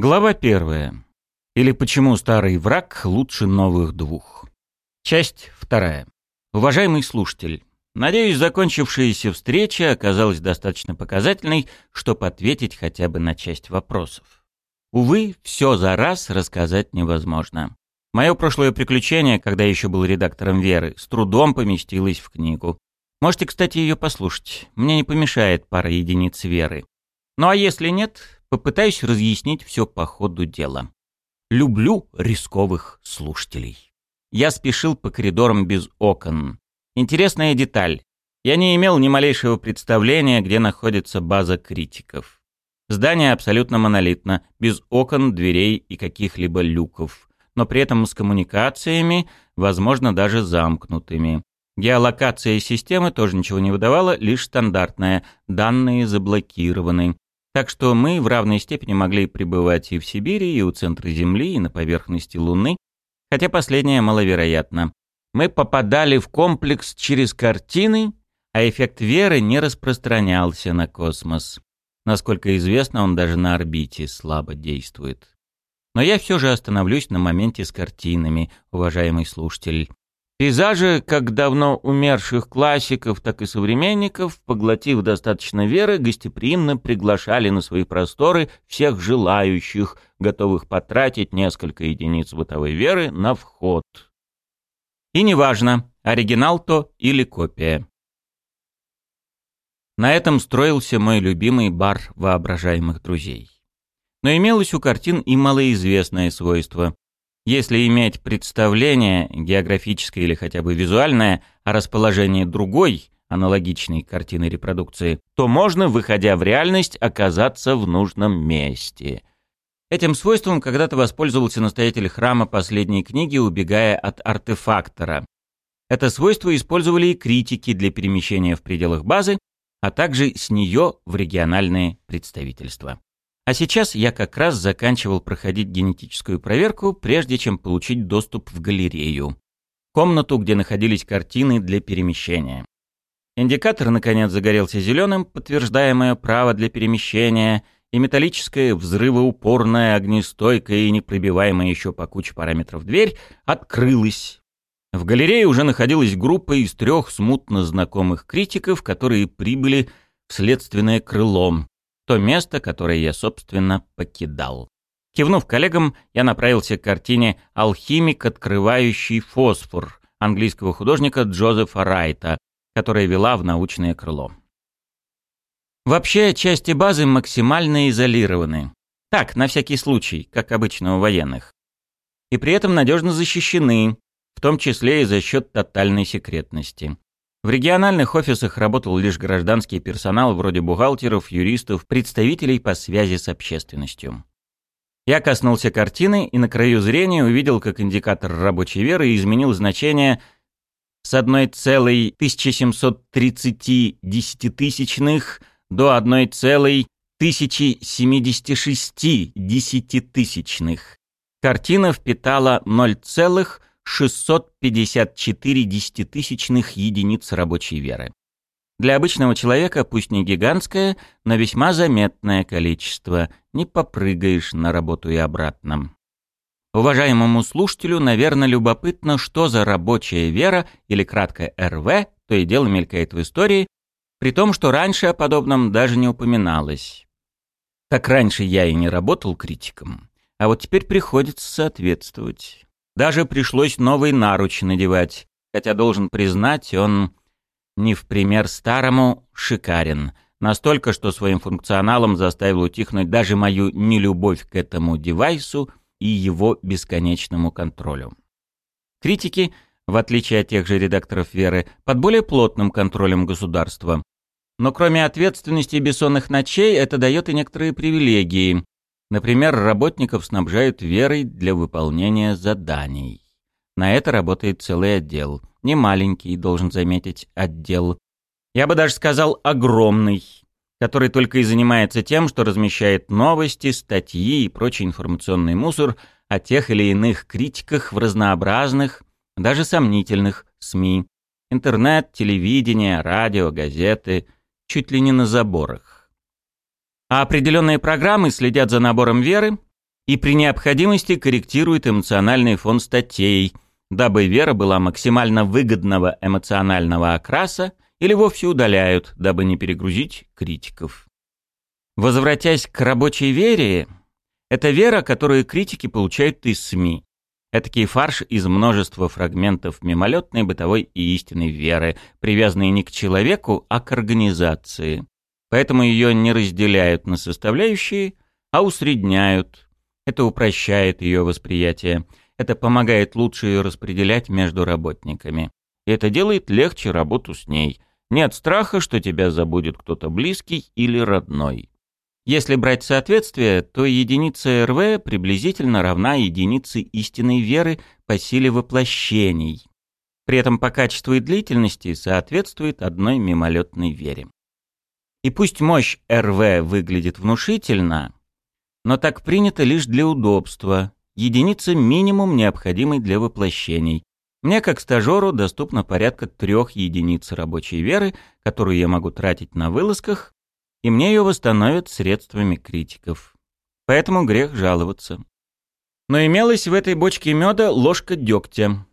Глава первая. Или почему старый враг лучше новых двух. Часть вторая. Уважаемый слушатель, надеюсь, закончившаяся встреча оказалась достаточно показательной, чтобы ответить хотя бы на часть вопросов. Увы, все за раз рассказать невозможно. Мое прошлое приключение, когда я еще был редактором «Веры», с трудом поместилось в книгу. Можете, кстати, ее послушать. Мне не помешает пара единиц веры. Ну а если нет, попытаюсь разъяснить все по ходу дела. Люблю рисковых слушателей. Я спешил по коридорам без окон. Интересная деталь. Я не имел ни малейшего представления, где находится база критиков. Здание абсолютно монолитно, без окон, дверей и каких-либо люков, но при этом с коммуникациями, возможно, даже замкнутыми. Геолокация системы тоже ничего не выдавала, лишь стандартная, данные заблокированы. Так что мы в равной степени могли пребывать и в Сибири, и у центра Земли, и на поверхности Луны, хотя последнее маловероятно. Мы попадали в комплекс через картины, а эффект веры не распространялся на космос. Насколько известно, он даже на орбите слабо действует. Но я все же остановлюсь на моменте с картинами, уважаемый слушатель. Пейзажи как давно умерших классиков, так и современников, поглотив достаточно веры, гостеприимно приглашали на свои просторы всех желающих, готовых потратить несколько единиц бытовой веры на вход. И неважно, оригинал то или копия. На этом строился мой любимый бар воображаемых друзей. Но имелось у картин и малоизвестное свойство. Если иметь представление, географическое или хотя бы визуальное, о расположении другой, аналогичной картины репродукции, то можно, выходя в реальность, оказаться в нужном месте. Этим свойством когда-то воспользовался настоятель храма последней книги, убегая от артефактора. Это свойство использовали и критики для перемещения в пределах базы, а также с нее в региональные представительства. А сейчас я как раз заканчивал проходить генетическую проверку, прежде чем получить доступ в галерею. Комнату, где находились картины для перемещения. Индикатор, наконец, загорелся зеленым, подтверждая мое право для перемещения, и металлическая, взрывоупорная, огнестойкая и непробиваемая еще по куче параметров дверь открылась. В галерее уже находилась группа из трех смутно знакомых критиков, которые прибыли в следственное крыло, то место, которое я, собственно, покидал. Кивнув коллегам, я направился к картине «Алхимик, открывающий фосфор» английского художника Джозефа Райта, которая вела в научное крыло. Вообще, части базы максимально изолированы. Так, на всякий случай, как обычно у военных. И при этом надежно защищены, в том числе и за счет тотальной секретности. В региональных офисах работал лишь гражданский персонал вроде бухгалтеров, юристов, представителей по связи с общественностью. Я коснулся картины и на краю зрения увидел, как индикатор рабочей веры изменил значение с 1,1730 десятитысячных до 1,1076 десятитысячных. Картина впитала 0,0 654 десятитысячных единиц рабочей веры. Для обычного человека, пусть не гигантское, но весьма заметное количество. Не попрыгаешь на работу и обратно. Уважаемому слушателю, наверное, любопытно, что за рабочая вера, или кратко РВ, то и дело мелькает в истории, при том, что раньше о подобном даже не упоминалось. Так раньше я и не работал критиком, а вот теперь приходится соответствовать. Даже пришлось новый наруч надевать, хотя, должен признать, он не в пример старому шикарен. Настолько, что своим функционалом заставил утихнуть даже мою нелюбовь к этому девайсу и его бесконечному контролю. Критики, в отличие от тех же редакторов «Веры», под более плотным контролем государства. Но кроме ответственности и бессонных ночей, это дает и некоторые привилегии, Например, работников снабжают верой для выполнения заданий. На это работает целый отдел. Не маленький, должен заметить, отдел. Я бы даже сказал огромный, который только и занимается тем, что размещает новости, статьи и прочий информационный мусор о тех или иных критиках в разнообразных, даже сомнительных СМИ. Интернет, телевидение, радио, газеты, чуть ли не на заборах. А определенные программы следят за набором веры, и при необходимости корректирует эмоциональный фон статей, дабы вера была максимально выгодного эмоционального окраса или вовсе удаляют, дабы не перегрузить критиков. Возвратясь к рабочей вере, это вера, которую критики получают из СМИ. Этакий фарш из множества фрагментов мимолетной бытовой и истинной веры, привязанной не к человеку, а к организации. Поэтому ее не разделяют на составляющие, а усредняют. Это упрощает ее восприятие. Это помогает лучше ее распределять между работниками. И это делает легче работу с ней. Нет страха, что тебя забудет кто-то близкий или родной. Если брать соответствие, то единица РВ приблизительно равна единице истинной веры по силе воплощений. При этом по качеству и длительности соответствует одной мимолетной вере. И пусть мощь РВ выглядит внушительно, но так принято лишь для удобства. Единица минимум необходимый для воплощений. Мне, как стажеру, доступно порядка трех единиц рабочей веры, которую я могу тратить на вылазках, и мне ее восстановят средствами критиков. Поэтому грех жаловаться. Но имелась в этой бочке меда ложка дегтя.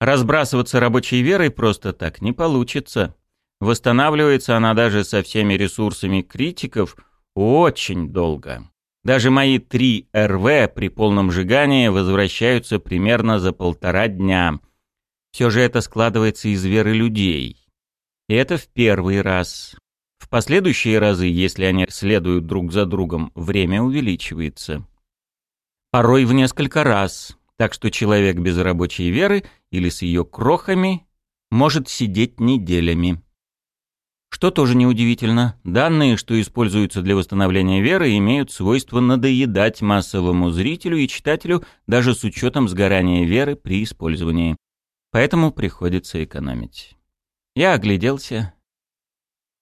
Разбрасываться рабочей верой просто так не получится. Восстанавливается она даже со всеми ресурсами критиков очень долго. Даже мои три РВ при полном сжигании возвращаются примерно за полтора дня. Все же это складывается из веры людей. И это в первый раз. В последующие разы, если они следуют друг за другом, время увеличивается. Порой в несколько раз, так что человек без рабочей веры или с ее крохами может сидеть неделями. Что тоже неудивительно, данные, что используются для восстановления веры, имеют свойство надоедать массовому зрителю и читателю даже с учетом сгорания веры при использовании. Поэтому приходится экономить. Я огляделся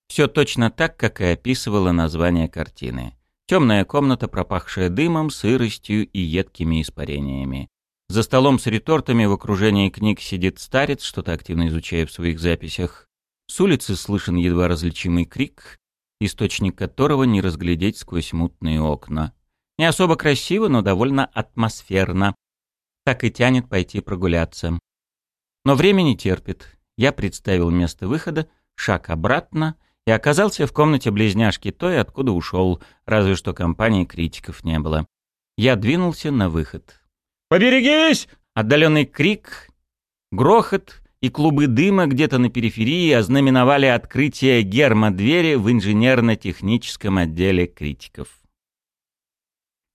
все точно так, как и описывало название картины. Темная комната, пропахшая дымом, сыростью и едкими испарениями. За столом с ретортами в окружении книг сидит старец, что-то активно изучая в своих записях. С улицы слышен едва различимый крик, источник которого не разглядеть сквозь мутные окна. Не особо красиво, но довольно атмосферно. Так и тянет пойти прогуляться. Но время не терпит. Я представил место выхода, шаг обратно и оказался в комнате близняшки той, откуда ушел, разве что компании критиков не было. Я двинулся на выход. «Поберегись!» Отдаленный крик, грохот и клубы дыма где-то на периферии ознаменовали открытие гермодвери в инженерно-техническом отделе критиков.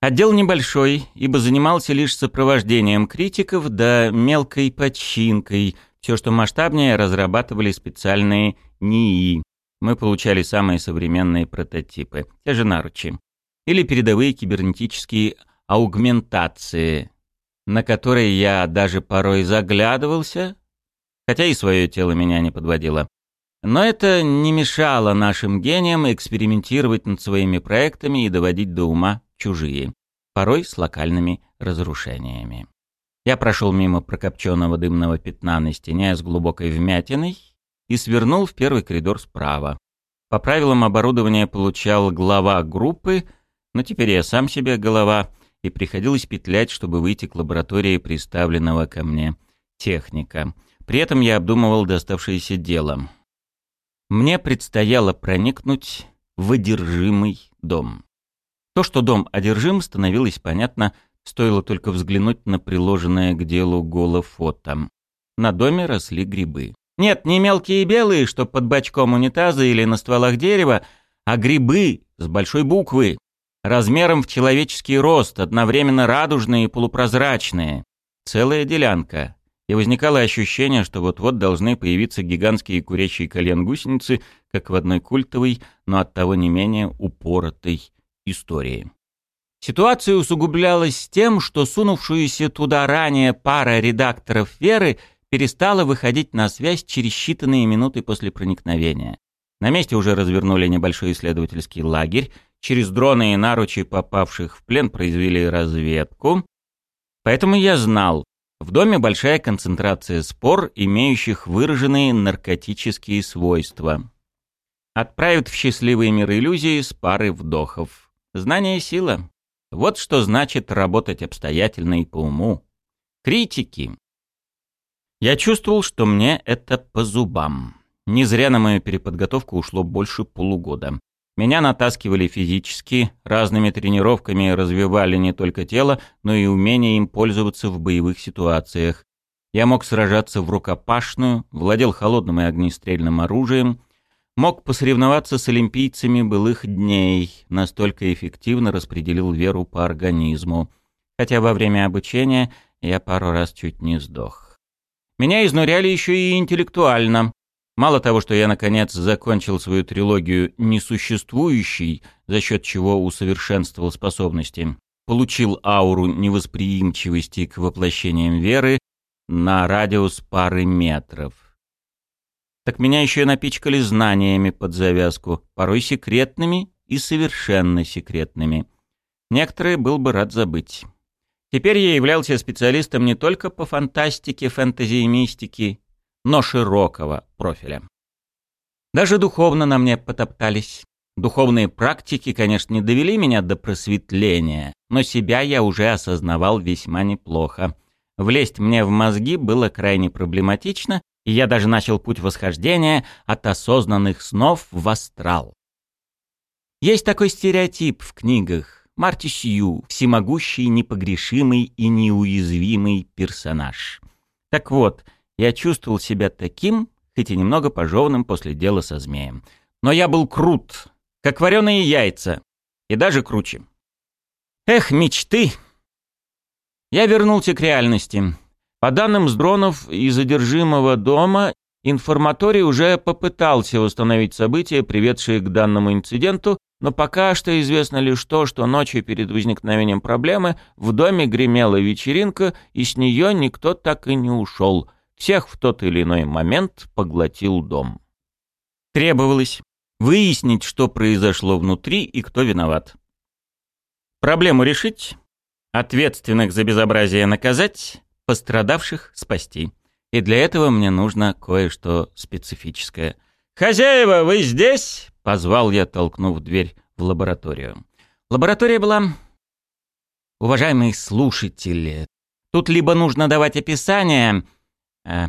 Отдел небольшой, ибо занимался лишь сопровождением критиков да мелкой починкой. Все, что масштабнее, разрабатывали специальные НИИ мы получали самые современные прототипы, те же наручи, или передовые кибернетические аугментации, на которые я даже порой заглядывался, хотя и свое тело меня не подводило. Но это не мешало нашим гениям экспериментировать над своими проектами и доводить до ума чужие, порой с локальными разрушениями. Я прошел мимо прокопченного дымного пятна на стене с глубокой вмятиной и свернул в первый коридор справа. По правилам оборудования получал глава группы, но теперь я сам себе голова, и приходилось петлять, чтобы выйти к лаборатории приставленного ко мне техника. При этом я обдумывал доставшееся дело. Мне предстояло проникнуть в одержимый дом. То, что дом одержим, становилось понятно, стоило только взглянуть на приложенное к делу голофото. На доме росли грибы. Нет, не мелкие белые, что под бачком унитаза или на стволах дерева, а грибы с большой буквы, размером в человеческий рост, одновременно радужные и полупрозрачные. Целая делянка. И возникало ощущение, что вот-вот должны появиться гигантские курящие кальян-гусеницы, как в одной культовой, но оттого не менее упоротой истории. Ситуация усугублялась тем, что сунувшуюся туда ранее пара редакторов «Веры» перестала выходить на связь через считанные минуты после проникновения. На месте уже развернули небольшой исследовательский лагерь, через дроны и наручи попавших в плен произвели разведку. Поэтому я знал, в доме большая концентрация спор, имеющих выраженные наркотические свойства. Отправят в счастливый мир иллюзии с парой вдохов. Знание — сила. Вот что значит работать обстоятельно и по уму. Критики. Я чувствовал, что мне это по зубам. Не зря на мою переподготовку ушло больше полугода. Меня натаскивали физически, разными тренировками развивали не только тело, но и умение им пользоваться в боевых ситуациях. Я мог сражаться в рукопашную, владел холодным и огнестрельным оружием, мог посоревноваться с олимпийцами былых дней, настолько эффективно распределил веру по организму. Хотя во время обучения я пару раз чуть не сдох. Меня изнуряли еще и интеллектуально. Мало того, что я наконец закончил свою трилогию «Несуществующий», за счет чего усовершенствовал способности, получил ауру невосприимчивости к воплощениям веры на радиус пары метров. Так меня еще и напичкали знаниями под завязку, порой секретными и совершенно секретными. Некоторые был бы рад забыть. Теперь я являлся специалистом не только по фантастике, фэнтези и мистике, но широкого профиля. Даже духовно на мне потоптались. Духовные практики, конечно, не довели меня до просветления, но себя я уже осознавал весьма неплохо. Влезть мне в мозги было крайне проблематично, и я даже начал путь восхождения от осознанных снов в астрал. Есть такой стереотип в книгах. Марти Сью — всемогущий, непогрешимый и неуязвимый персонаж. Так вот, я чувствовал себя таким, хоть и немного пожеванным после дела со змеем. Но я был крут, как вареные яйца, и даже круче. Эх, мечты! Я вернулся к реальности. По данным с дронов и задержимого дома, информаторий уже попытался установить события, приведшие к данному инциденту, но пока что известно лишь то, что ночью перед возникновением проблемы в доме гремела вечеринка, и с нее никто так и не ушел — всех в тот или иной момент поглотил дом. Требовалось выяснить, что произошло внутри и кто виноват. Проблему решить, ответственных за безобразие наказать, пострадавших спасти. И для этого мне нужно кое-что специфическое. «Хозяева, вы здесь?» — позвал я, толкнув дверь в лабораторию. Лаборатория была... Уважаемые слушатели, тут либо нужно давать описание, э,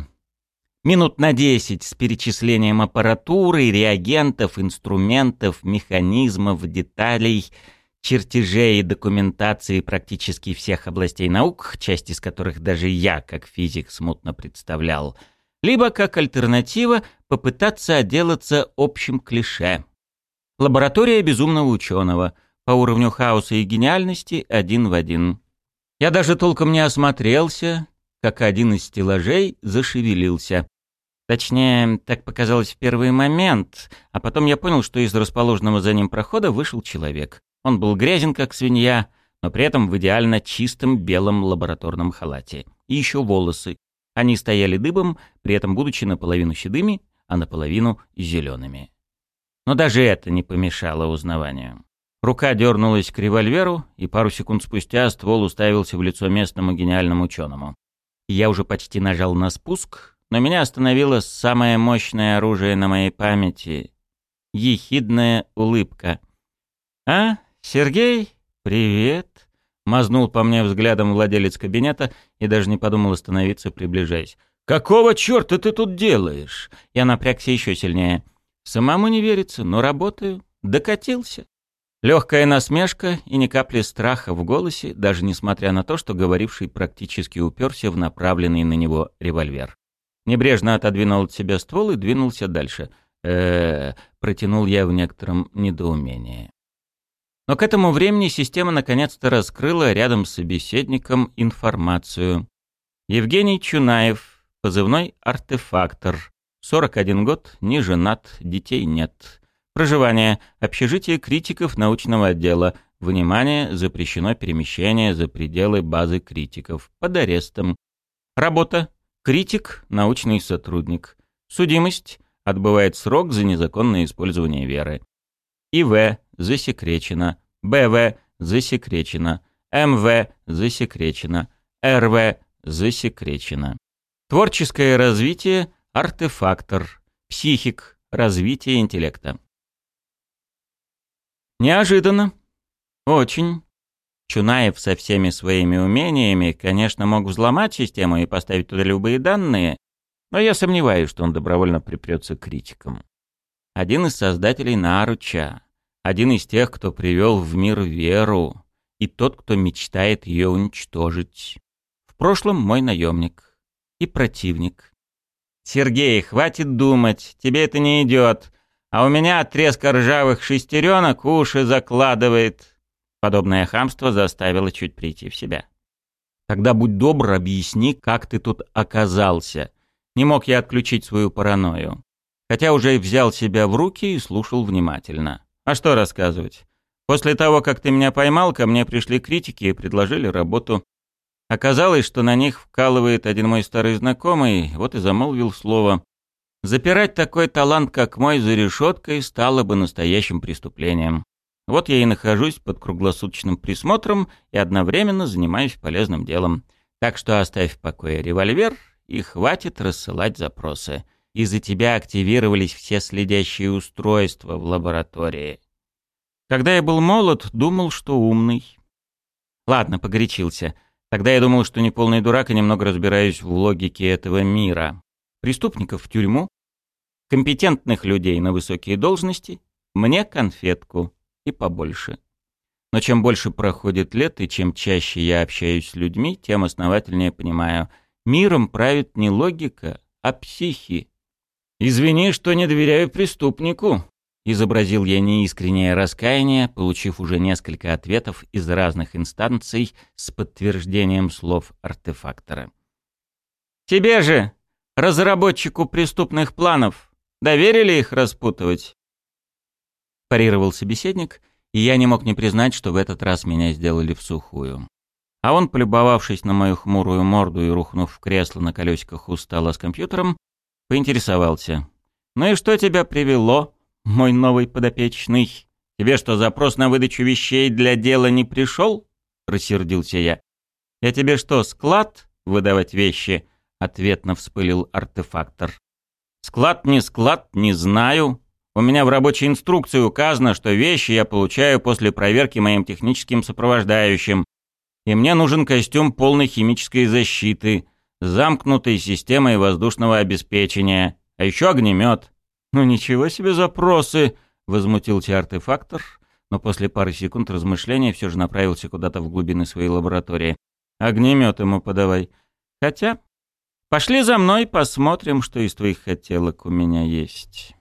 минут на 10 с перечислением аппаратуры, реагентов, инструментов, механизмов, деталей, чертежей и документации практически всех областей наук, часть из которых даже я, как физик, смутно представлял, либо, как альтернатива, попытаться отделаться общим клише. Лаборатория безумного ученого, по уровню хаоса и гениальности один в один. Я даже толком не осмотрелся, как один из стеллажей зашевелился. Точнее, так показалось в первый момент, а потом я понял, что из расположенного за ним прохода вышел человек. Он был грязен, как свинья, но при этом в идеально чистом белом лабораторном халате. И еще волосы. Они стояли дыбом, при этом будучи наполовину седыми, а наполовину зелеными. Но даже это не помешало узнаванию. Рука дернулась к револьверу, и пару секунд спустя ствол уставился в лицо местному гениальному ученому. Я уже почти нажал на спуск, но меня остановило самое мощное оружие на моей памяти — ехидная улыбка. «А, Сергей, привет!» — мазнул по мне взглядом владелец кабинета и даже не подумал остановиться, приближаясь. «Какого черта ты тут делаешь?» Я напрягся еще сильнее. «Самому не верится, но работаю. Докатился». Легкая насмешка и ни капли страха в голосе, даже несмотря на то, что говоривший практически уперся в направленный на него револьвер. Небрежно отодвинул от себя ствол и двинулся дальше. э протянул я в некотором недоумении. Но к этому времени система наконец-то раскрыла рядом с собеседником информацию. Евгений Чунаев, позывной «Артефактор», 41 год, не женат, детей нет. Проживание. Общежитие критиков научного отдела. Внимание, запрещено перемещение за пределы базы критиков. Под арестом. Работа. Критик, научный сотрудник. Судимость. Отбывает срок за незаконное использование веры. ИВ. Засекречено. БВ. Засекречено. МВ. Засекречено. РВ. Засекречено. Творческое развитие. Артефактор. Психик. Развитие интеллекта. Неожиданно. Очень. Чунаев со всеми своими умениями, конечно, мог взломать систему и поставить туда любые данные, но я сомневаюсь, что он добровольно припрется к критикам. Один из создателей Наруча, один из тех, кто привел в мир веру, и тот, кто мечтает ее уничтожить. В прошлом мой наемник и противник. «Сергей, хватит думать, тебе это не идет, а у меня от треска ржавых шестеренок уши закладывает». Подобное хамство заставило чуть прийти в себя. «Тогда будь добр, объясни, как ты тут оказался». Не мог я отключить свою паранойю. Хотя уже взял себя в руки и слушал внимательно. А что рассказывать? После того, как ты меня поймал, ко мне пришли критики и предложили работу. Оказалось, что на них вкалывает один мой старый знакомый, вот и замолвил слово. Запирать такой талант, как мой, за решеткой стало бы настоящим преступлением. Вот я и нахожусь под круглосуточным присмотром и одновременно занимаюсь полезным делом. Так что оставь в покое револьвер и хватит рассылать запросы. Из-за тебя активировались все следящие устройства в лаборатории. Когда я был молод, думал, что умный. Ладно, погорячился. Тогда я думал, что не полный дурак и немного разбираюсь в логике этого мира. Преступников в тюрьму, компетентных людей на высокие должности, мне конфетку и побольше. Но чем больше проходит лет и чем чаще я общаюсь с людьми, тем основательнее понимаю, миром правит не логика, а психи. «Извини, что не доверяю преступнику», Изобразил я неискреннее раскаяние, получив уже несколько ответов из разных инстанций с подтверждением слов артефактора. «Тебе же, разработчику преступных планов, доверили их распутывать?» Парировал собеседник, и я не мог не признать, что в этот раз меня сделали в сухую. А он, полюбовавшись на мою хмурую морду и рухнув в кресло на колесиках у стола с компьютером, поинтересовался. «Ну и что тебя привело мой новый подопечный. Тебе что, запрос на выдачу вещей для дела не пришел?» — рассердился я. «Я тебе что, склад выдавать вещи?» — ответно вспылил артефактор. «Склад не склад, не знаю. У меня в рабочей инструкции указано, что вещи я получаю после проверки моим техническим сопровождающим. И мне нужен костюм полной химической защиты, замкнутой системой воздушного обеспечения, а еще огнемет. «Ну ничего себе запросы!» — возмутился артефактор, но после пары секунд размышления все же направился куда-то в глубины своей лаборатории. «Огнемет ему подавай. Хотя, пошли за мной, посмотрим, что из твоих хотелок у меня есть».